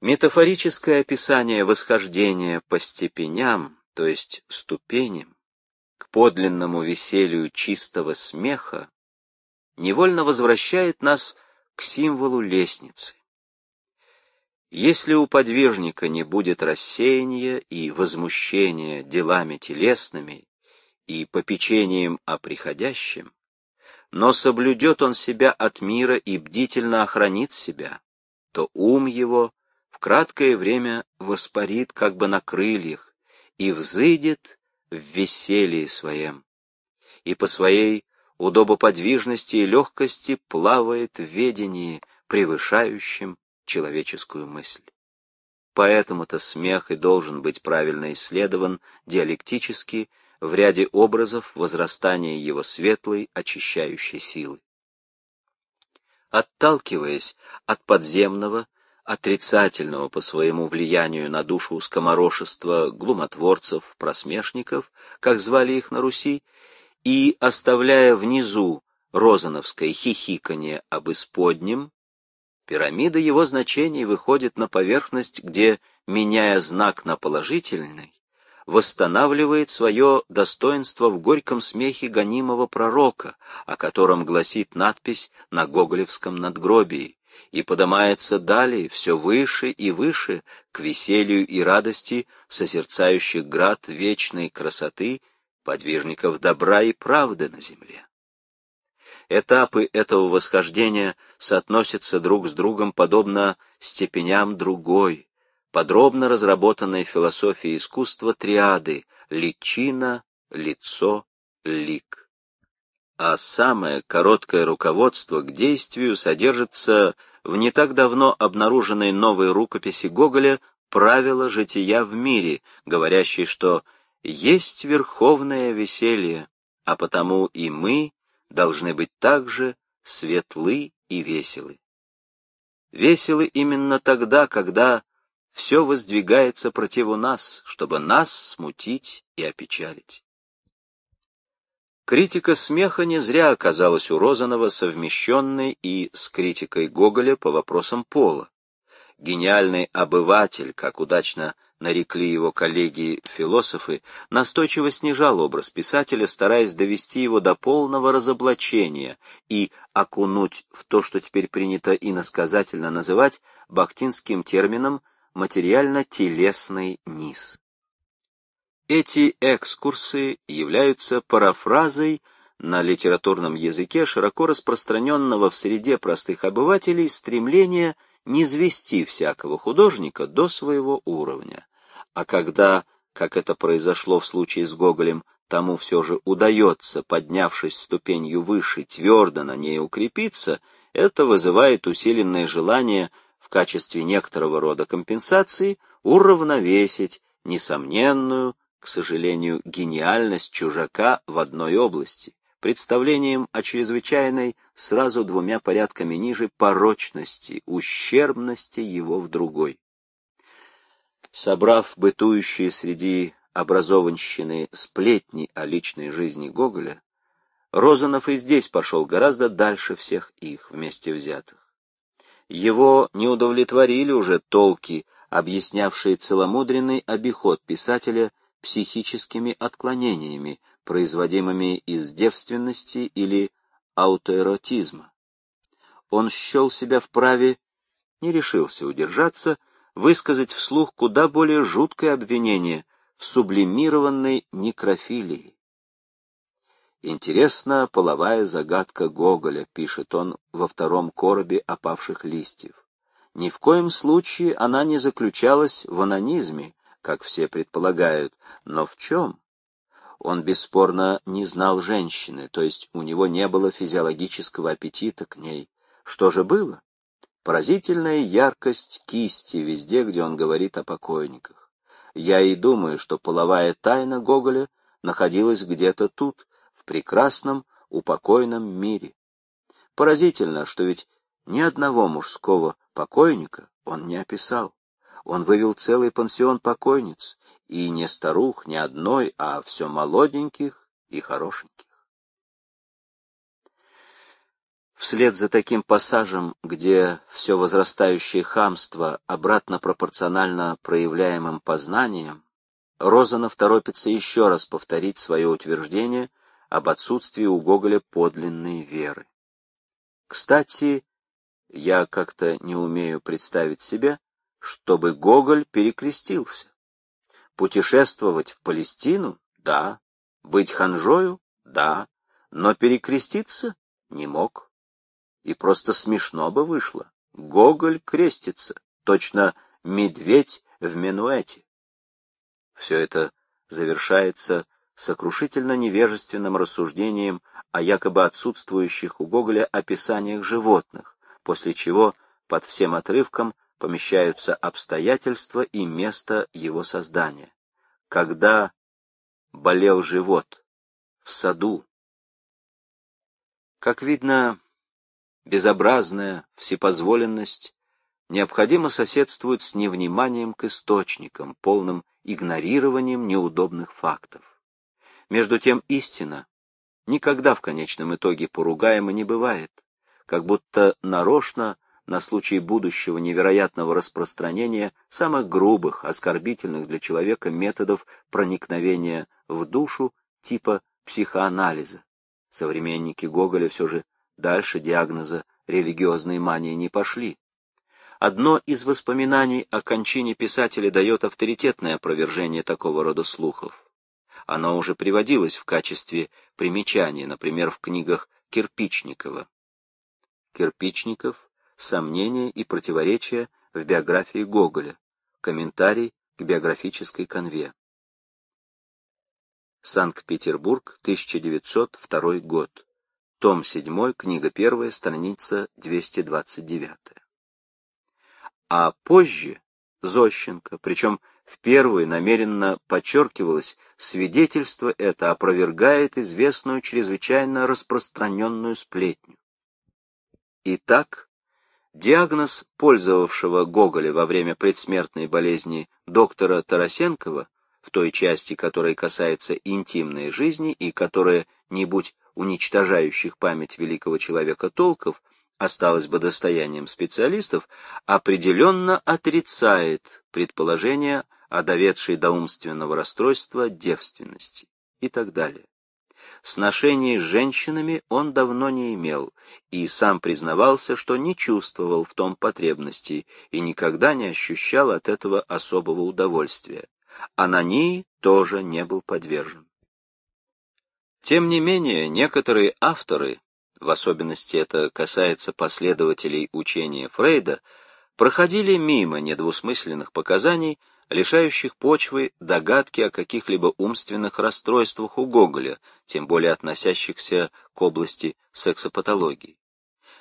Метафорическое описание восхождения по степеням, то есть ступеням, к подлинному веселью чистого смеха, невольно возвращает нас к символу лестницы. Если у подвижника не будет рассеяния и возмущения делами телесными и попечением о приходящем, но соблюдет он себя от мира и бдительно охранит себя, то ум его в краткое время воспарит как бы на крыльях и взыдет в веселье своем, и по своей удобоподвижности и легкости плавает в ведении, превышающем человеческую мысль. Поэтому-то смех и должен быть правильно исследован диалектически в ряде образов возрастания его светлой очищающей силы. Отталкиваясь от подземного, отрицательного по своему влиянию на душу скоморошества глумотворцев, просмешников, как звали их на Руси, и оставляя внизу розановское хихиканье об исподнем, пирамида его значений выходит на поверхность, где, меняя знак на положительный, восстанавливает свое достоинство в горьком смехе гонимого пророка, о котором гласит надпись на гоголевском надгробии, и поднимается далее все выше и выше к веселью и радости созерцающих град вечной красоты подвижников добра и правды на земле. Этапы этого восхождения соотносятся друг с другом подобно степеням другой, подробно разработанной философии искусства триады «личина», «лицо», «лик». А самое короткое руководство к действию содержится в не так давно обнаруженной новой рукописи Гоголя «Правила жития в мире», говорящей, что есть верховное веселье, а потому и мы должны быть также светлы и веселы. Веселы именно тогда, когда все воздвигается противу нас, чтобы нас смутить и опечалить. Критика смеха не зря оказалась у Розанова совмещенной и с критикой Гоголя по вопросам пола. Гениальный обыватель, как удачно нарекли его коллеги-философы, настойчиво снижал образ писателя, стараясь довести его до полного разоблачения и окунуть в то, что теперь принято иносказательно называть бахтинским термином материально-телесный низ. Эти экскурсы являются парафразой на литературном языке широко распространенного в среде простых обывателей стремления низвести всякого художника до своего уровня. А когда, как это произошло в случае с Гоголем, тому все же удается, поднявшись ступенью выше, твердо на ней укрепиться, это вызывает усиленное желание в качестве некоторого рода компенсации уравновесить несомненную, к сожалению, гениальность чужака в одной области, представлением о чрезвычайной сразу двумя порядками ниже порочности, ущербности его в другой собрав бытующие среди образованщины сплетни о личной жизни Гоголя, Розанов и здесь пошел гораздо дальше всех их вместе взятых. Его не удовлетворили уже толки, объяснявшие целомудренный обиход писателя психическими отклонениями, производимыми из девственности или аутоэротизма. Он счел себя вправе, не решился удержаться, высказать вслух куда более жуткое обвинение в сублимированной некрофилии. Интересна половая загадка Гоголя, пишет он во втором коробе опавших листьев. Ни в коем случае она не заключалась в анонизме, как все предполагают, но в чем? Он бесспорно не знал женщины, то есть у него не было физиологического аппетита к ней. Что же было? Поразительная яркость кисти везде, где он говорит о покойниках. Я и думаю, что половая тайна Гоголя находилась где-то тут, в прекрасном, упокойном мире. Поразительно, что ведь ни одного мужского покойника он не описал. Он вывел целый пансион покойниц, и не старух, не одной, а все молоденьких и хорошеньких. Вслед за таким пассажем, где все возрастающее хамство обратно пропорционально проявляемым познаниям, Розанов торопится еще раз повторить свое утверждение об отсутствии у Гоголя подлинной веры. Кстати, я как-то не умею представить себе, чтобы Гоголь перекрестился. Путешествовать в Палестину? Да. Быть ханжою? Да. Но перекреститься не мог. И просто смешно бы вышло. Гоголь крестится, точно медведь в минуэте. Все это завершается сокрушительно невежественным рассуждением о якобы отсутствующих у Гоголя описаниях животных, после чего под всем отрывком помещаются обстоятельства и место его создания. Когда болел живот в саду. Как видно, безобразная всепозволенность необходимо соседствует с невниманием к источникам, полным игнорированием неудобных фактов. Между тем истина никогда в конечном итоге поругаема не бывает, как будто нарочно на случай будущего невероятного распространения самых грубых, оскорбительных для человека методов проникновения в душу типа психоанализа. Современники Гоголя все же дальше диагноза религиозной мании не пошли. Одно из воспоминаний о кончине писателя дает авторитетное опровержение такого рода слухов. Оно уже приводилось в качестве примечания, например, в книгах Кирпичникова. Кирпичников «Сомнения и противоречия в биографии Гоголя», комментарий к биографической конве. Санкт-Петербург, 1902 год. Том 7, книга 1, страница 229. А позже Зощенко, причем в первую намеренно подчеркивалось, свидетельство это опровергает известную чрезвычайно распространенную сплетню. Итак, диагноз пользовавшего Гоголя во время предсмертной болезни доктора Тарасенкова, в той части, которая касается интимной жизни и которая, не будь уничтожающих память великого человека толков, осталось бы достоянием специалистов, определенно отрицает предположение о доведшей до умственного расстройства девственности и так далее. Сношений с женщинами он давно не имел, и сам признавался, что не чувствовал в том потребности и никогда не ощущал от этого особого удовольствия. Анании тоже не был подвержен. Тем не менее, некоторые авторы, в особенности это касается последователей учения Фрейда, проходили мимо недвусмысленных показаний, лишающих почвы догадки о каких-либо умственных расстройствах у Гоголя, тем более относящихся к области сексопатологии.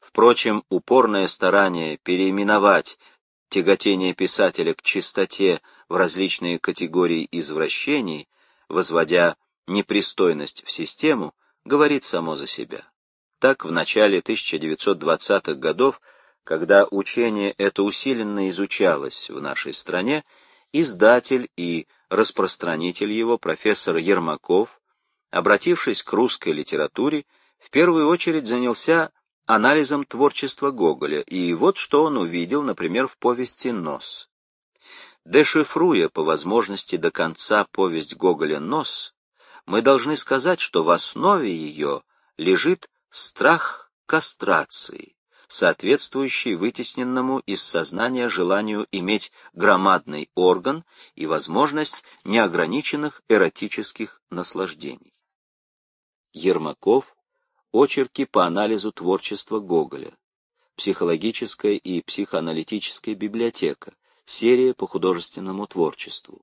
Впрочем, упорное старание переименовать тяготение писателя к чистоте в различные категории извращений, возводя непристойность в систему, говорит само за себя. Так, в начале 1920-х годов, когда учение это усиленно изучалось в нашей стране, издатель и распространитель его, профессор Ермаков, обратившись к русской литературе, в первую очередь занялся анализом творчества Гоголя, и вот что он увидел, например, в повести «Нос». Дешифруя по возможности до конца повесть Гоголя «Нос», мы должны сказать, что в основе ее лежит страх кастрации, соответствующий вытесненному из сознания желанию иметь громадный орган и возможность неограниченных эротических наслаждений. Ермаков. Очерки по анализу творчества Гоголя. Психологическая и психоаналитическая библиотека. Серия по художественному творчеству.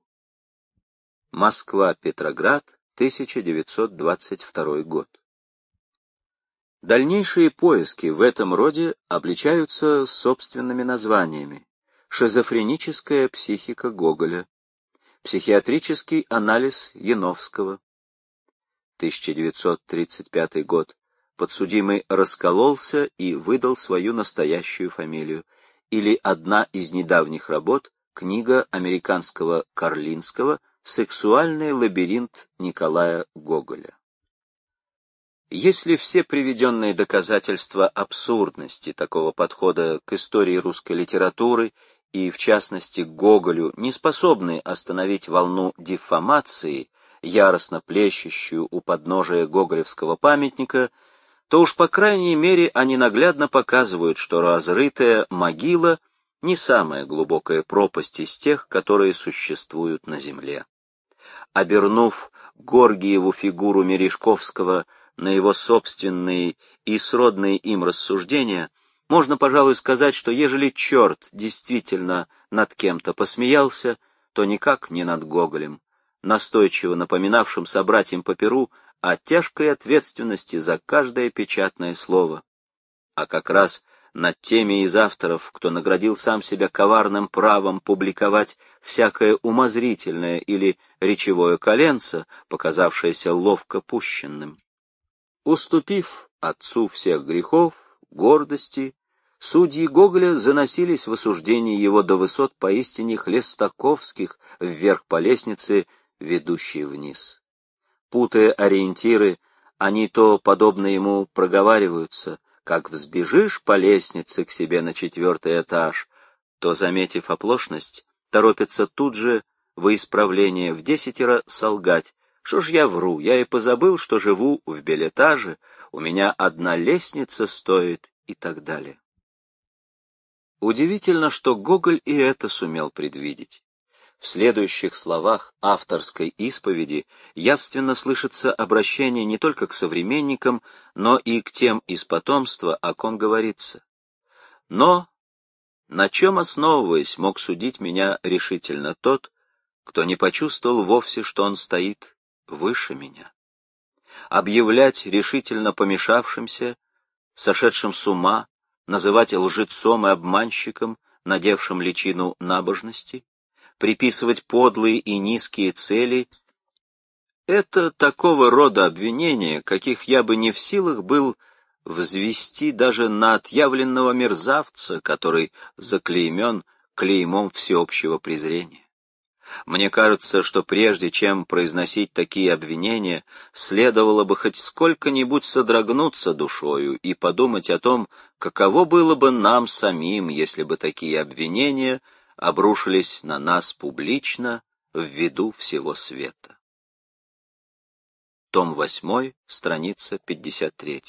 Москва, Петроград, 1922 год. Дальнейшие поиски в этом роде обличаются собственными названиями. Шизофреническая психика Гоголя, психиатрический анализ Яновского, 1935 год, подсудимый раскололся и выдал свою настоящую фамилию, или одна из недавних работ, книга американского Карлинского «Сексуальный лабиринт Николая Гоголя». Если все приведенные доказательства абсурдности такого подхода к истории русской литературы и, в частности, к Гоголю, не способны остановить волну дефамации, яростно плещущую у подножия гоголевского памятника, то уж по крайней мере они наглядно показывают, что разрытая могила не самая глубокая пропасть из тех, которые существуют на земле. Обернув Горгиеву фигуру Мережковского на его собственные и сродные им рассуждения, можно, пожалуй, сказать, что ежели черт действительно над кем-то посмеялся, то никак не над Гоголем, настойчиво напоминавшим собратьям по перу о тяжкой ответственности за каждое печатное слово. А как раз над теми из авторов, кто наградил сам себя коварным правом публиковать всякое умозрительное или речевое коленце, показавшееся ловко пущенным. Уступив отцу всех грехов, гордости, судьи Гоголя заносились в осуждении его до высот поистине хлестаковских вверх по лестнице, ведущей вниз. Путая ориентиры, они то, подобно ему, проговариваются, как взбежишь по лестнице к себе на четвертый этаж, то, заметив оплошность, торопятся тут же во исправление в десятеро солгать. Что ж я вру, я и позабыл, что живу в билетаже, у меня одна лестница стоит и так далее. Удивительно, что Гоголь и это сумел предвидеть. В следующих словах авторской исповеди явственно слышится обращение не только к современникам, но и к тем из потомства, о ком говорится. Но на чем основываясь мог судить меня решительно тот, кто не почувствовал вовсе, что он стоит выше меня? Объявлять решительно помешавшимся, сошедшим с ума, называть лжецом и обманщиком, надевшим личину набожности, приписывать подлые и низкие цели — это такого рода обвинения, каких я бы не в силах был взвести даже на отъявленного мерзавца, который заклеймен клеймом всеобщего презрения. Мне кажется, что прежде чем произносить такие обвинения, следовало бы хоть сколько-нибудь содрогнуться душою и подумать о том, каково было бы нам самим, если бы такие обвинения обрушились на нас публично в виду всего света. Том 8, страница 53.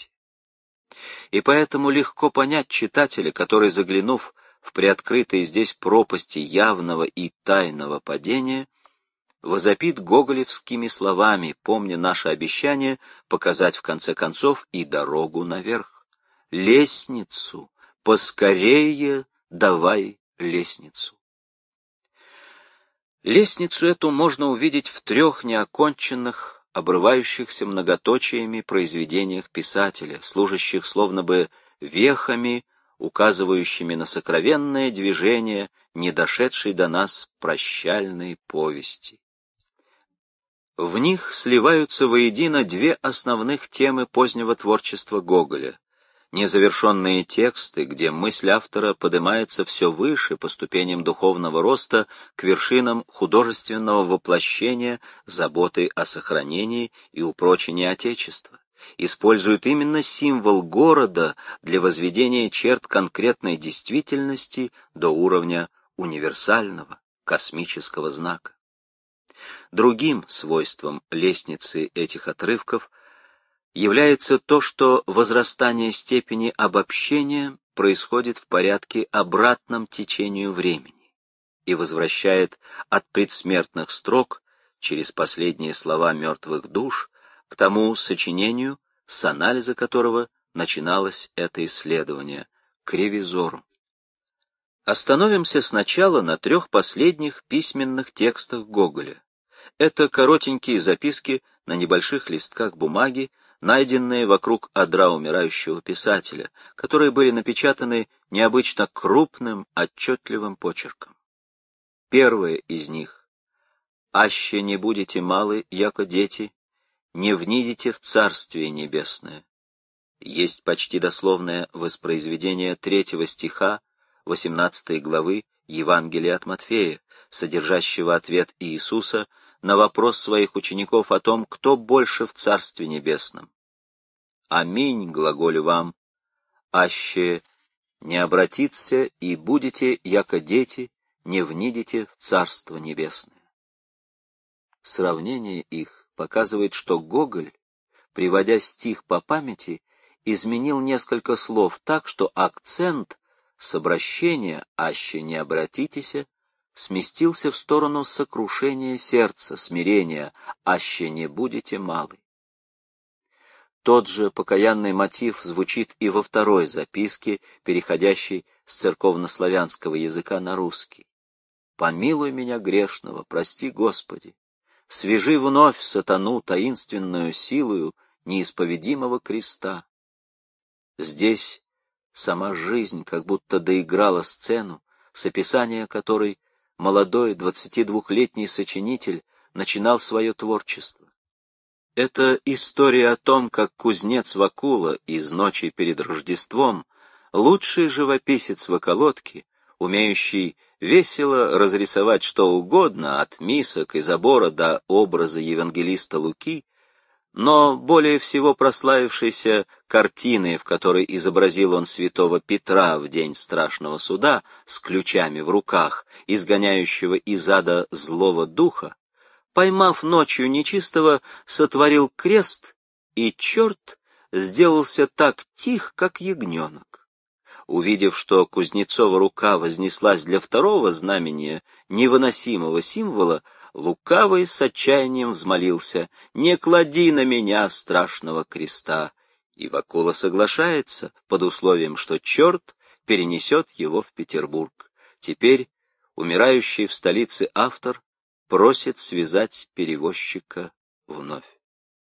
И поэтому легко понять читателя, который, заглянув в приоткрытые здесь пропасти явного и тайного падения, возопит гоголевскими словами, помня наше обещание показать в конце концов и дорогу наверх. Лестницу, поскорее давай лестницу. Лестницу эту можно увидеть в трех неоконченных, обрывающихся многоточиями произведениях писателя, служащих словно бы вехами, указывающими на сокровенное движение, не дошедшей до нас прощальной повести. В них сливаются воедино две основных темы позднего творчества Гоголя незавершенные тексты, где мысль автора поднимается все выше по ступеням духовного роста к вершинам художественного воплощения заботы о сохранении и упрочении Отечества, используют именно символ города для возведения черт конкретной действительности до уровня универсального космического знака. Другим свойством лестницы этих отрывков является то, что возрастание степени обобщения происходит в порядке обратном течению времени и возвращает от предсмертных строк через последние слова мертвых душ к тому сочинению, с анализа которого начиналось это исследование, к ревизору. Остановимся сначала на трех последних письменных текстах Гоголя. Это коротенькие записки на небольших листках бумаги, найденные вокруг одра умирающего писателя, которые были напечатаны необычно крупным, отчетливым почерком. Первое из них «Аще не будете малы, яко дети, не внидите в Царствие Небесное». Есть почти дословное воспроизведение третьего стиха 18 главы Евангелия от Матфея, содержащего ответ Иисуса на вопрос своих учеников о том, кто больше в Царстве Небесном. Аминь, глаголю вам, аще не обратиться и будете, яко дети, не внидите в Царство Небесное. Сравнение их показывает, что Гоголь, приводя стих по памяти, изменил несколько слов так, что акцент с обращения «аще не обратитесь» сместился в сторону сокрушения сердца, смирения «аще не будете малы». Тот же покаянный мотив звучит и во второй записке, переходящей с церковнославянского языка на русский. «Помилуй меня грешного, прости, Господи, свяжи вновь сатану таинственную силою неисповедимого креста». Здесь сама жизнь как будто доиграла сцену, с описания которой молодой двадцатидвухлетний сочинитель начинал свое творчество. Это история о том, как кузнец Вакула из «Ночи перед Рождеством», лучший живописец в околотке, умеющий весело разрисовать что угодно, от мисок и забора до образа евангелиста Луки, но более всего прославившейся картиной, в которой изобразил он святого Петра в день страшного суда с ключами в руках, изгоняющего из ада злого духа, поймав ночью нечистого, сотворил крест, и черт сделался так тих, как ягненок. Увидев, что Кузнецова рука вознеслась для второго знамения, невыносимого символа, лукавый с отчаянием взмолился «Не клади на меня страшного креста!» И Вакула соглашается под условием, что черт перенесет его в Петербург. Теперь умирающий в столице автор просит связать перевозчика вновь.